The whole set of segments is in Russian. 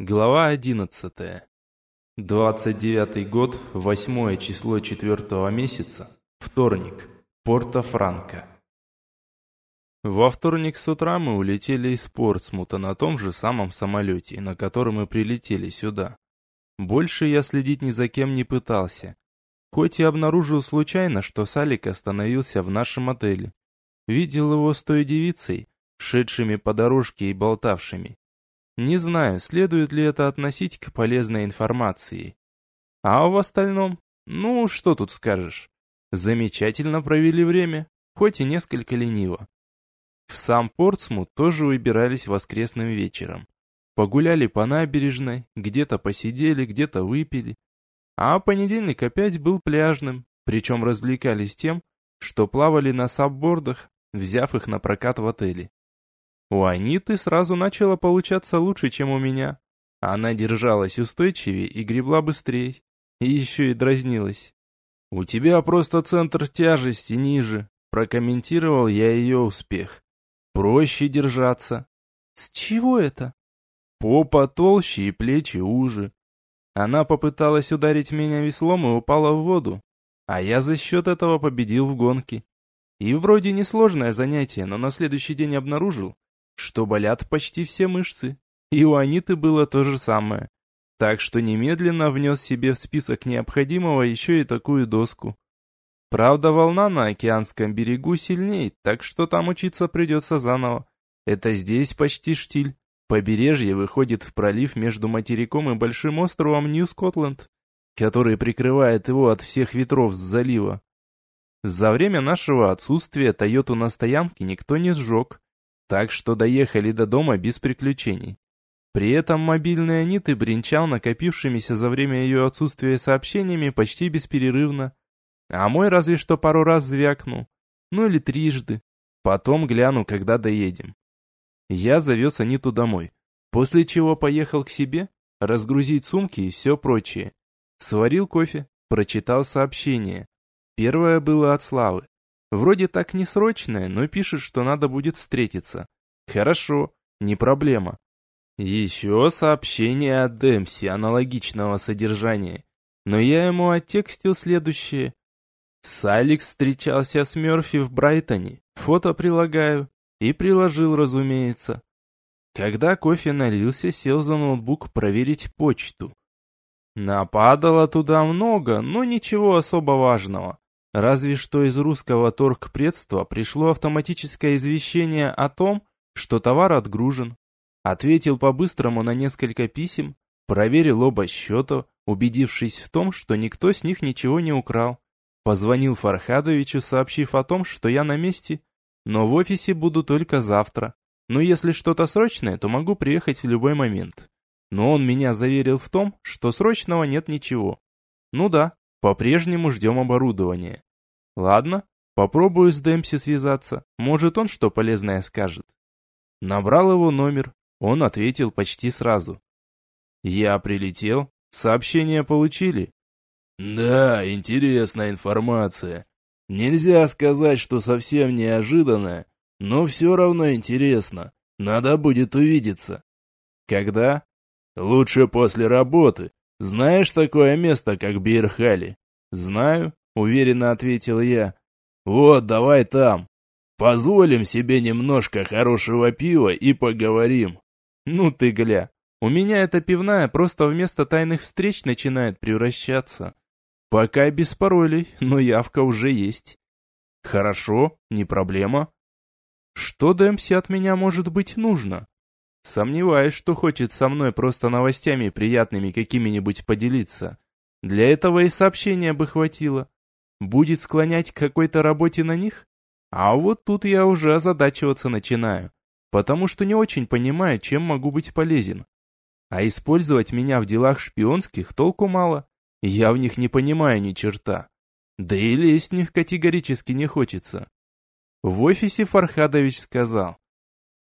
Глава 11. 29 год, 8 число 4 месяца, вторник, Порто-Франко. Во вторник с утра мы улетели из Портсмута на том же самом самолете, на котором мы прилетели сюда. Больше я следить ни за кем не пытался. Хоть и обнаружил случайно, что Салик остановился в нашем отеле. Видел его с той девицей, шедшими по дорожке и болтавшими. Не знаю, следует ли это относить к полезной информации. А в остальном, ну, что тут скажешь. Замечательно провели время, хоть и несколько лениво. В сам Портсмут тоже выбирались воскресным вечером. Погуляли по набережной, где-то посидели, где-то выпили. А понедельник опять был пляжным, причем развлекались тем, что плавали на саббордах, взяв их на прокат в отеле. У Аниты сразу начало получаться лучше, чем у меня. Она держалась устойчивее и гребла быстрее. И еще и дразнилась. «У тебя просто центр тяжести ниже», — прокомментировал я ее успех. «Проще держаться». «С чего это?» «Попа толще и плечи уже». Она попыталась ударить меня веслом и упала в воду, а я за счет этого победил в гонке. И вроде несложное занятие, но на следующий день обнаружил, что болят почти все мышцы. И у Аниты было то же самое. Так что немедленно внес себе в список необходимого еще и такую доску. Правда, волна на океанском берегу сильней, так что там учиться придется заново. Это здесь почти штиль. Побережье выходит в пролив между материком и большим островом Нью-Скотланд, который прикрывает его от всех ветров с залива. За время нашего отсутствия Тойоту на стоянке никто не сжег, так что доехали до дома без приключений. При этом мобильный Аниты бренчал накопившимися за время ее отсутствия сообщениями почти бесперерывно, а мой разве что пару раз звякнул, ну или трижды. Потом гляну, когда доедем. Я завез Аниту домой, после чего поехал к себе, разгрузить сумки и все прочее. Сварил кофе, прочитал сообщение. Первое было от Славы. Вроде так не срочное, но пишет, что надо будет встретиться. Хорошо, не проблема. Еще сообщение от Демси аналогичного содержания. Но я ему оттекстил следующее. Салик встречался с Мерфи в Брайтоне. Фото прилагаю. И приложил, разумеется. Когда кофе налился, сел за ноутбук проверить почту. Нападало туда много, но ничего особо важного. Разве что из русского торгпредства пришло автоматическое извещение о том, что товар отгружен. Ответил по-быстрому на несколько писем, проверил оба счета, убедившись в том, что никто с них ничего не украл. Позвонил Фархадовичу, сообщив о том, что я на месте, но в офисе буду только завтра. Но если что-то срочное, то могу приехать в любой момент. Но он меня заверил в том, что срочного нет ничего. Ну да, по-прежнему ждем оборудования. Ладно, попробую с Демпси связаться. Может, он что полезное скажет. Набрал его номер. Он ответил почти сразу. Я прилетел. Сообщение получили? Да, интересная информация. Нельзя сказать, что совсем неожиданная, но все равно интересно. Надо будет увидеться. Когда? Лучше после работы. «Знаешь такое место, как Бирхали?» «Знаю», — уверенно ответил я. «Вот, давай там. Позволим себе немножко хорошего пива и поговорим». «Ну ты гля, у меня эта пивная просто вместо тайных встреч начинает превращаться. Пока без паролей, но явка уже есть». «Хорошо, не проблема». «Что Дэмси от меня может быть нужно?» Сомневаюсь, что хочет со мной просто новостями приятными какими-нибудь поделиться. Для этого и сообщения бы хватило. Будет склонять к какой-то работе на них? А вот тут я уже озадачиваться начинаю, потому что не очень понимаю, чем могу быть полезен. А использовать меня в делах шпионских толку мало, я в них не понимаю ни черта. Да и лезть в них категорически не хочется. В офисе Фархадович сказал,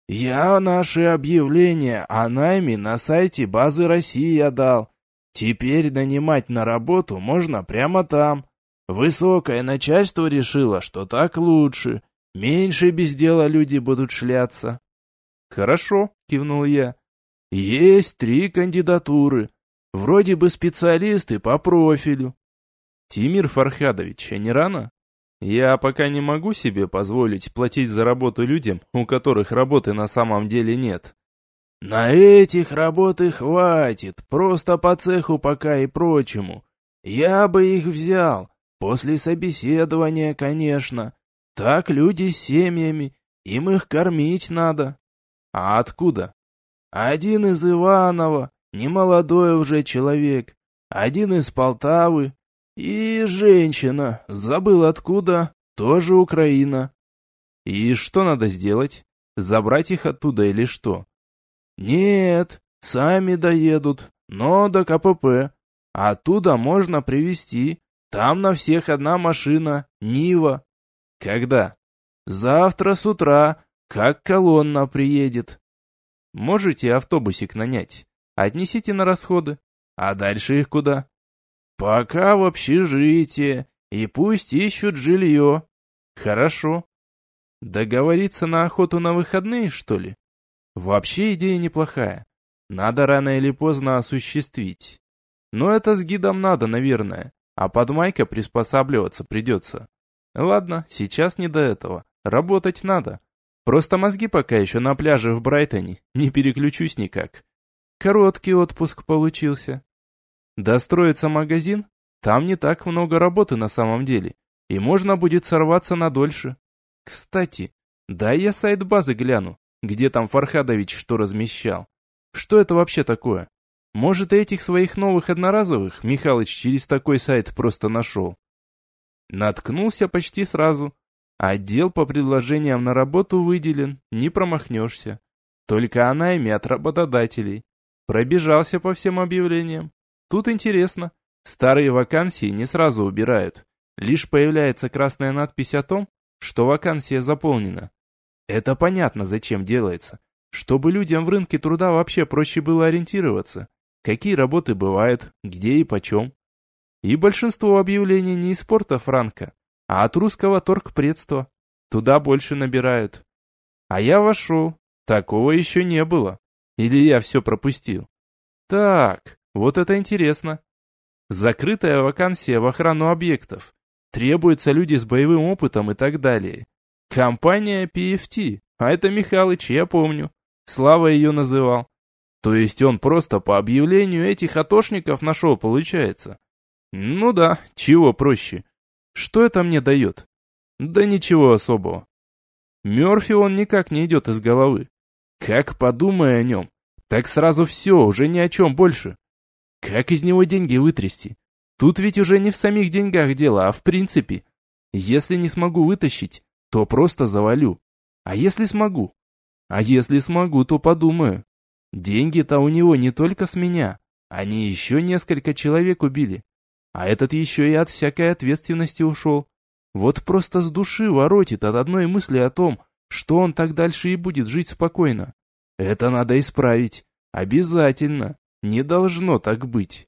«Я наши объявления о найме на сайте базы России дал. Теперь нанимать на работу можно прямо там. Высокое начальство решило, что так лучше. Меньше без дела люди будут шляться». «Хорошо», — кивнул я. Есть три кандидатуры. Вроде бы специалисты по профилю. Тимир Фархадович, а не рано? Я пока не могу себе позволить платить за работу людям, у которых работы на самом деле нет. На этих работы хватит, просто по цеху пока и прочему. Я бы их взял, после собеседования, конечно. Так люди с семьями, им их кормить надо. А откуда? Один из Иванова, немолодой уже человек. Один из Полтавы. И женщина, забыл откуда, тоже Украина. И что надо сделать? Забрать их оттуда или что? Нет, сами доедут, но до КПП. Оттуда можно привезти. Там на всех одна машина, Нива. Когда? Завтра с утра, как колонна приедет. Можете автобусик нанять? Отнесите на расходы. А дальше их куда? Пока в общежитие, и пусть ищут жилье. Хорошо. Договориться на охоту на выходные, что ли? Вообще идея неплохая. Надо рано или поздно осуществить. Но это с гидом надо, наверное. А под Майка приспосабливаться придется. Ладно, сейчас не до этого. Работать надо. Просто мозги пока еще на пляже в Брайтоне. Не переключусь никак. Короткий отпуск получился. Достроится магазин? Там не так много работы на самом деле. И можно будет сорваться на дольше. Кстати, дай я сайт базы гляну, где там Фархадович что размещал. Что это вообще такое? Может, этих своих новых одноразовых Михалыч через такой сайт просто нашел? Наткнулся почти сразу. Отдел по предложениям на работу выделен, не промахнешься. Только о найме от работодателей. Пробежался по всем объявлениям. Тут интересно. Старые вакансии не сразу убирают. Лишь появляется красная надпись о том, что вакансия заполнена. Это понятно, зачем делается. Чтобы людям в рынке труда вообще проще было ориентироваться. Какие работы бывают, где и почем. И большинство объявлений не из спорта Франка, а от русского торгпредства. Туда больше набирают. А я вошел. Такого еще не было. Или я все пропустил? Так, вот это интересно. Закрытая вакансия в охрану объектов. Требуются люди с боевым опытом и так далее. Компания PFT, а это Михалыч, я помню. Слава ее называл. То есть он просто по объявлению этих атошников нашел, получается. Ну да, чего проще. Что это мне дает? Да ничего особого. Мерфи он никак не идет из головы. Как подумай о нем, так сразу все, уже ни о чем больше. Как из него деньги вытрясти? Тут ведь уже не в самих деньгах дело, а в принципе. Если не смогу вытащить, то просто завалю. А если смогу? А если смогу, то подумаю. Деньги-то у него не только с меня. Они еще несколько человек убили. А этот еще и от всякой ответственности ушел. Вот просто с души воротит от одной мысли о том, что он так дальше и будет жить спокойно. Это надо исправить. Обязательно. Не должно так быть.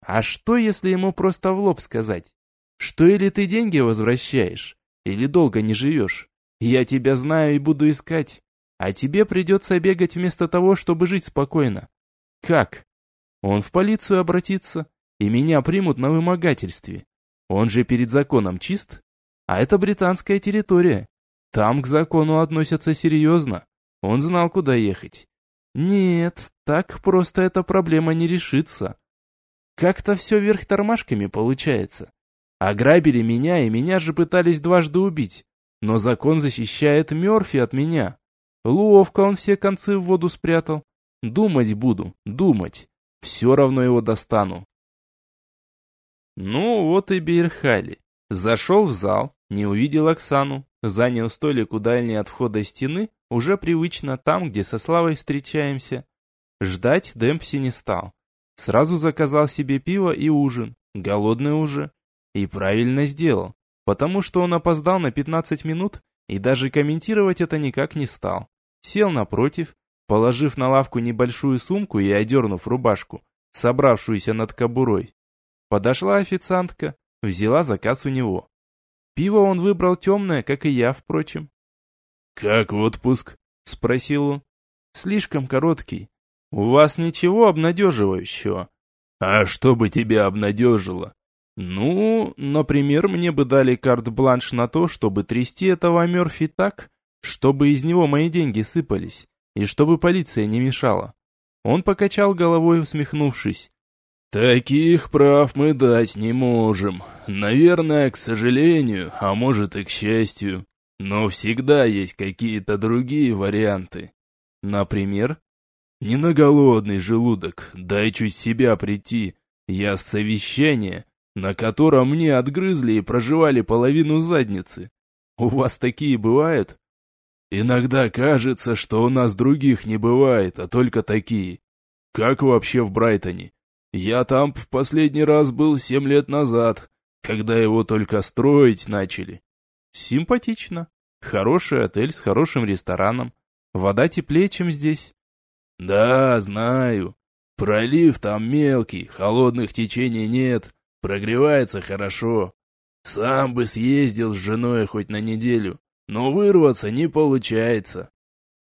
А что, если ему просто в лоб сказать? Что или ты деньги возвращаешь, или долго не живешь? Я тебя знаю и буду искать. А тебе придется бегать вместо того, чтобы жить спокойно. Как? Он в полицию обратится, и меня примут на вымогательстве. Он же перед законом чист, а это британская территория. Там к закону относятся серьезно. Он знал, куда ехать. Нет, так просто эта проблема не решится. Как-то все вверх тормашками получается. Ограбили меня, и меня же пытались дважды убить. Но закон защищает Мерфи от меня. Ловко он все концы в воду спрятал. Думать буду, думать. Все равно его достану. Ну вот и Бейрхали. Зашел в зал, не увидел Оксану, занял столик у дальней от входа стены, уже привычно там, где со Славой встречаемся. Ждать Демпси не стал. Сразу заказал себе пиво и ужин, голодный уже. И правильно сделал, потому что он опоздал на 15 минут и даже комментировать это никак не стал. Сел напротив, положив на лавку небольшую сумку и одернув рубашку, собравшуюся над кобурой. Подошла официантка, взяла заказ у него. Пиво он выбрал темное, как и я, впрочем. «Как отпуск?» — спросил он. «Слишком короткий. У вас ничего обнадеживающего. А что бы тебя обнадежило? Ну, например, мне бы дали карт-бланш на то, чтобы трясти этого Мерфи так, чтобы из него мои деньги сыпались, и чтобы полиция не мешала. Он покачал головой, усмехнувшись. «Таких прав мы дать не можем. Наверное, к сожалению, а может и к счастью. Но всегда есть какие-то другие варианты. Например, не на голодный желудок, дай чуть себя прийти. Я с совещания, на котором мне отгрызли и проживали половину задницы. У вас такие бывают? Иногда кажется, что у нас других не бывает, а только такие. Как вообще в Брайтоне? Я там в последний раз был семь лет назад, когда его только строить начали. Симпатично. Хороший отель с хорошим рестораном. Вода теплее, чем здесь. Да, знаю. Пролив там мелкий, холодных течений нет, прогревается хорошо. Сам бы съездил с женой хоть на неделю, но вырваться не получается.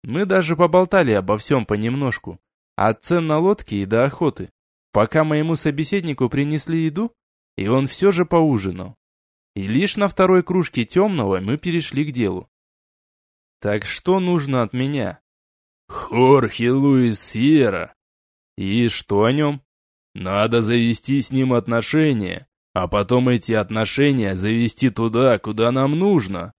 Мы даже поболтали обо всем понемножку. От цен на лодки и до охоты. Пока моему собеседнику принесли еду, и он все же поужинал. И лишь на второй кружке темного мы перешли к делу. Так что нужно от меня? Хорхе Луис Сьерра. И что о нем? Надо завести с ним отношения, а потом эти отношения завести туда, куда нам нужно.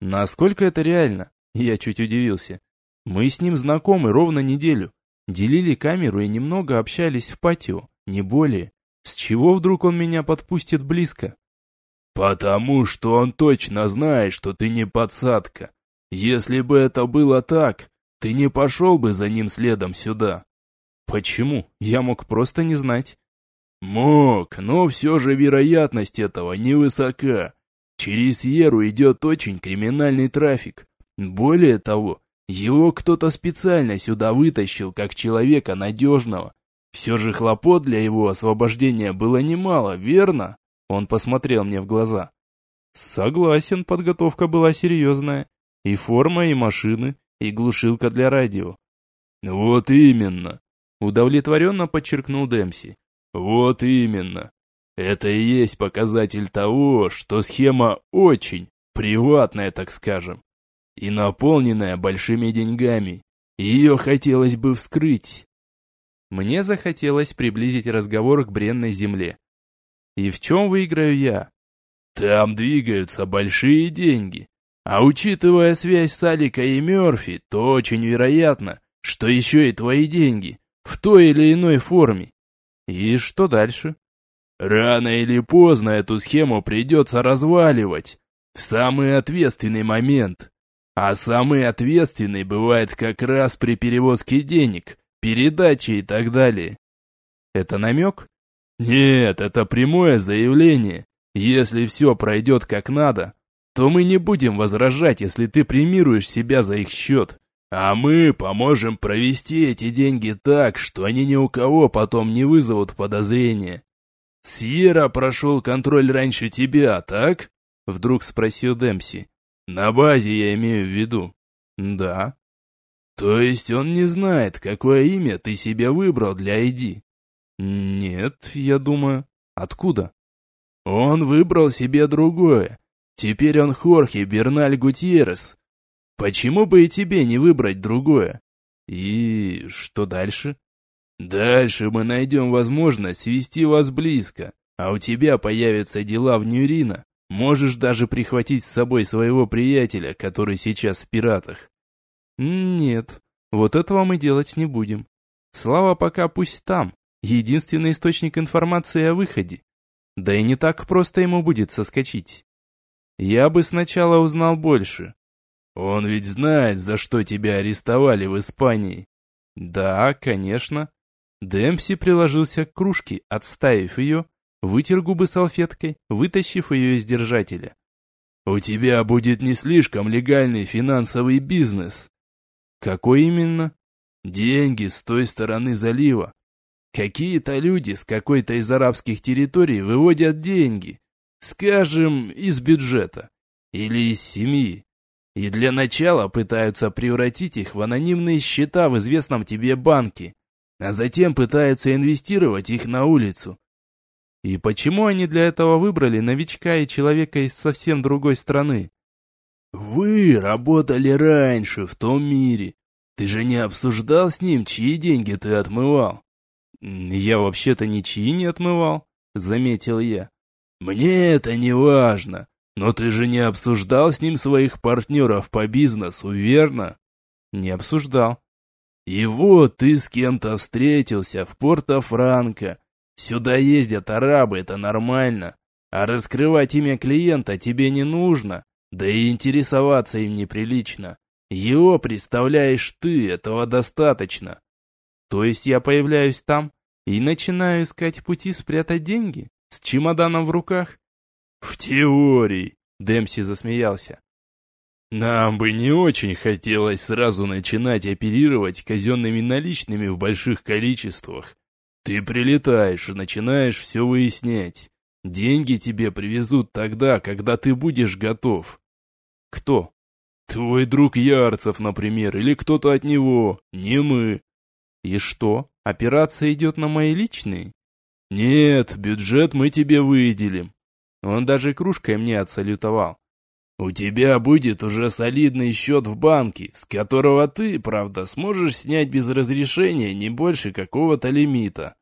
Насколько это реально? Я чуть удивился. Мы с ним знакомы ровно неделю. Делили камеру и немного общались в патио, не более. С чего вдруг он меня подпустит близко? Потому что он точно знает, что ты не подсадка. Если бы это было так, ты не пошел бы за ним следом сюда. Почему? Я мог просто не знать. Мог, но все же вероятность этого невысока. Через Еру идет очень криминальный трафик. Более того, его кто-то специально сюда вытащил, как человека надежного. Все же хлопот для его освобождения было немало, верно? Он посмотрел мне в глаза. Согласен, подготовка была серьезная. И форма, и машины, и глушилка для радио. Вот именно, удовлетворенно подчеркнул Демси. Вот именно. Это и есть показатель того, что схема очень приватная, так скажем, и наполненная большими деньгами. Ее хотелось бы вскрыть. Мне захотелось приблизить разговор к бренной земле. И в чем выиграю я? Там двигаются большие деньги. А учитывая связь с Аликой и Мерфи, то очень вероятно, что еще и твои деньги в той или иной форме. И что дальше? Рано или поздно эту схему придется разваливать. В самый ответственный момент. А самый ответственный бывает как раз при перевозке денег, передаче и так далее. Это намек? Нет, это прямое заявление. Если все пройдет как надо, то мы не будем возражать, если ты премируешь себя за их счет. А мы поможем провести эти деньги так, что они ни у кого потом не вызовут подозрения. Сьерра прошел контроль раньше тебя, так? Вдруг спросил Демпси. На базе я имею в виду. Да. То есть он не знает, какое имя ты себе выбрал для ID? Нет, я думаю. Откуда? Он выбрал себе другое. Теперь он Хорхе Берналь Гутьеррес. Почему бы и тебе не выбрать другое? И что дальше? Дальше мы найдем возможность свести вас близко, а у тебя появятся дела в Нюрина. Можешь даже прихватить с собой своего приятеля, который сейчас в пиратах. Нет, вот этого мы делать не будем. Слава пока пусть там, единственный источник информации о выходе. Да и не так просто ему будет соскочить. Я бы сначала узнал больше. Он ведь знает, за что тебя арестовали в Испании. Да, конечно. Демпси приложился к кружке, отставив ее, вытер губы салфеткой, вытащив ее из держателя. «У тебя будет не слишком легальный финансовый бизнес». «Какой именно?» «Деньги с той стороны залива. Какие-то люди с какой-то из арабских территорий выводят деньги, скажем, из бюджета или из семьи, и для начала пытаются превратить их в анонимные счета в известном тебе банке, а затем пытаются инвестировать их на улицу. И почему они для этого выбрали новичка и человека из совсем другой страны? Вы работали раньше в том мире. Ты же не обсуждал с ним, чьи деньги ты отмывал? Я вообще-то ничьи не отмывал, заметил я. Мне это не важно. Но ты же не обсуждал с ним своих партнеров по бизнесу, верно? Не обсуждал. И вот ты с кем-то встретился в Порто-Франко. Сюда ездят арабы, это нормально. А раскрывать имя клиента тебе не нужно. Да и интересоваться им неприлично. Его представляешь ты, этого достаточно. То есть я появляюсь там и начинаю искать пути спрятать деньги? С чемоданом в руках? «В теории», — Демси засмеялся. «Нам бы не очень хотелось сразу начинать оперировать казенными наличными в больших количествах. Ты прилетаешь и начинаешь все выяснять. Деньги тебе привезут тогда, когда ты будешь готов». «Кто?» «Твой друг Ярцев, например, или кто-то от него, не мы». «И что, операция идет на мои личные?» «Нет, бюджет мы тебе выделим. Он даже кружкой мне отсалютовал. «У тебя будет уже солидный счет в банке, с которого ты, правда, сможешь снять без разрешения не больше какого-то лимита.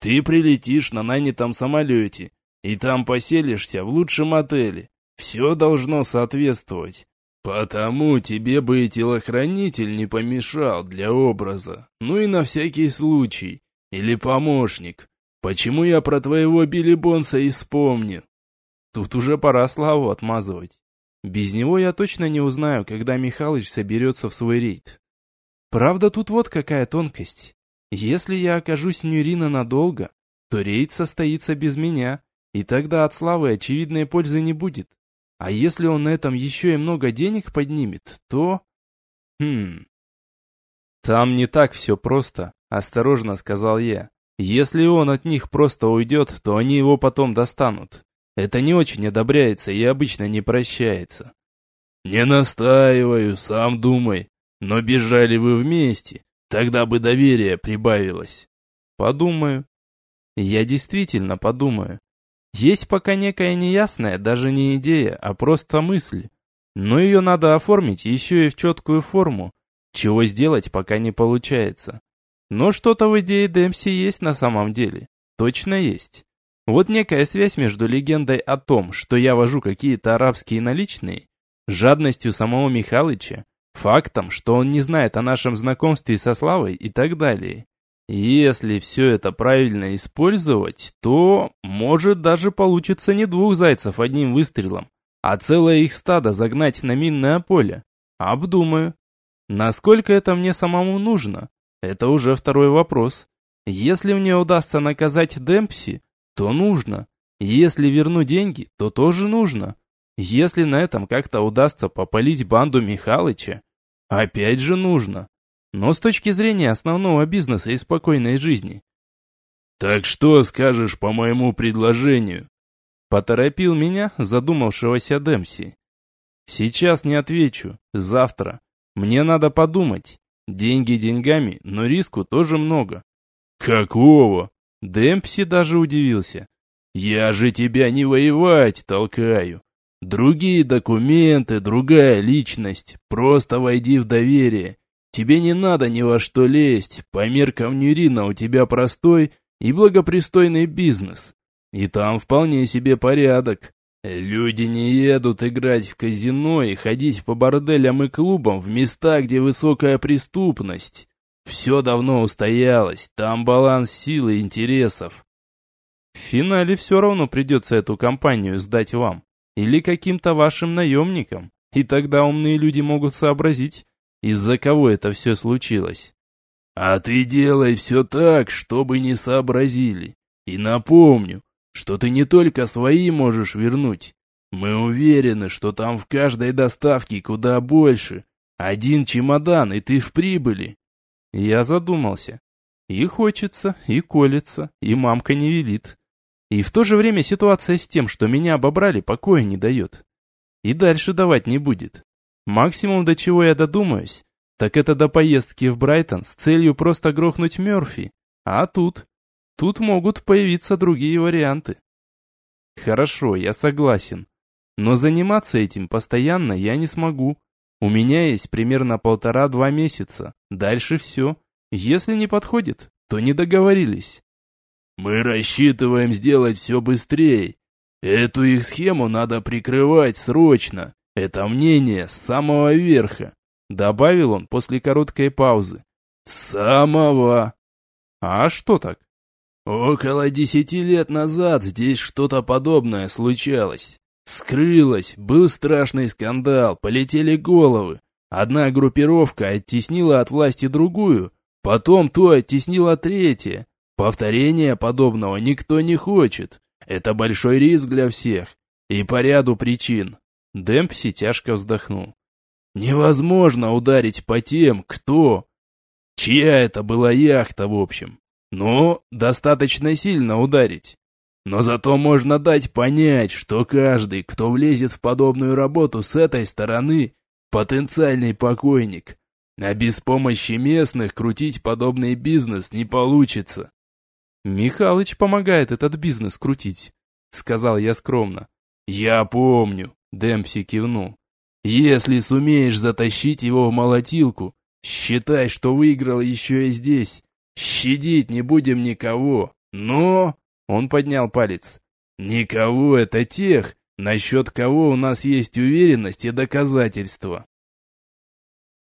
Ты прилетишь на нанятом самолете, и там поселишься в лучшем отеле. Все должно соответствовать. Потому тебе бы и телохранитель не помешал для образа. Ну и на всякий случай. Или помощник. Почему я про твоего Билли Бонса и вспомнил? Тут уже пора Славу отмазывать. Без него я точно не узнаю, когда Михалыч соберется в свой рейд. Правда, тут вот какая тонкость. Если я окажусь Нюрина надолго, то рейд состоится без меня, и тогда от Славы очевидной пользы не будет. А если он на этом еще и много денег поднимет, то... Хм... Там не так все просто, осторожно сказал я. Если он от них просто уйдет, то они его потом достанут. Это не очень одобряется и обычно не прощается. Не настаиваю, сам думай. Но бежали вы вместе, тогда бы доверие прибавилось. Подумаю. Я действительно подумаю. Есть пока некая неясная, даже не идея, а просто мысль. Но ее надо оформить еще и в четкую форму, чего сделать пока не получается. Но что-то в идее Дэмси есть на самом деле. Точно есть. Вот некая связь между легендой о том, что я вожу какие-то арабские наличные, жадностью самого Михалыча, фактом, что он не знает о нашем знакомстве со Славой и так далее. Если все это правильно использовать, то, может, даже получится не двух зайцев одним выстрелом, а целое их стадо загнать на минное поле. Обдумаю. Насколько это мне самому нужно? Это уже второй вопрос. Если мне удастся наказать Демпси, то нужно. Если верну деньги, то тоже нужно. Если на этом как-то удастся попалить банду Михалыча, опять же нужно. Но с точки зрения основного бизнеса и спокойной жизни. «Так что скажешь по моему предложению?» Поторопил меня, задумавшегося Демси. «Сейчас не отвечу. Завтра. Мне надо подумать. Деньги деньгами, но риску тоже много». «Какого?» Демпси даже удивился. «Я же тебя не воевать толкаю. Другие документы, другая личность. Просто войди в доверие. Тебе не надо ни во что лезть. По меркам Нюрина у тебя простой и благопристойный бизнес. И там вполне себе порядок. Люди не едут играть в казино и ходить по борделям и клубам в места, где высокая преступность. Все давно устоялось, там баланс сил и интересов. В финале все равно придется эту компанию сдать вам. Или каким-то вашим наемникам. И тогда умные люди могут сообразить, из-за кого это все случилось. А ты делай все так, чтобы не сообразили. И напомню, что ты не только свои можешь вернуть. Мы уверены, что там в каждой доставке куда больше. Один чемодан, и ты в прибыли. Я задумался. И хочется, и колется, и мамка не велит. И в то же время ситуация с тем, что меня обобрали, покоя не дает. И дальше давать не будет. Максимум, до чего я додумаюсь, так это до поездки в Брайтон с целью просто грохнуть Мёрфи, А тут? Тут могут появиться другие варианты. Хорошо, я согласен. Но заниматься этим постоянно я не смогу. У меня есть примерно полтора-два месяца. Дальше все. Если не подходит, то не договорились. Мы рассчитываем сделать все быстрее. Эту их схему надо прикрывать срочно. Это мнение с самого верха. Добавил он после короткой паузы. Самого. А что так? Около десяти лет назад здесь что-то подобное случалось. Скрылось, был страшный скандал, полетели головы. Одна группировка оттеснила от власти другую, потом то оттеснила третья. Повторения подобного никто не хочет. Это большой риск для всех. И по ряду причин. Демпси тяжко вздохнул. Невозможно ударить по тем, кто... Чья это была яхта, в общем. Но достаточно сильно ударить. Но зато можно дать понять, что каждый, кто влезет в подобную работу с этой стороны, потенциальный покойник. А без помощи местных крутить подобный бизнес не получится. «Михалыч помогает этот бизнес крутить», — сказал я скромно. «Я помню», — Демпси кивнул. «Если сумеешь затащить его в молотилку, считай, что выиграл еще и здесь. Щадить не будем никого, но...» Он поднял палец. «Никого это тех, насчет кого у нас есть уверенность и доказательства.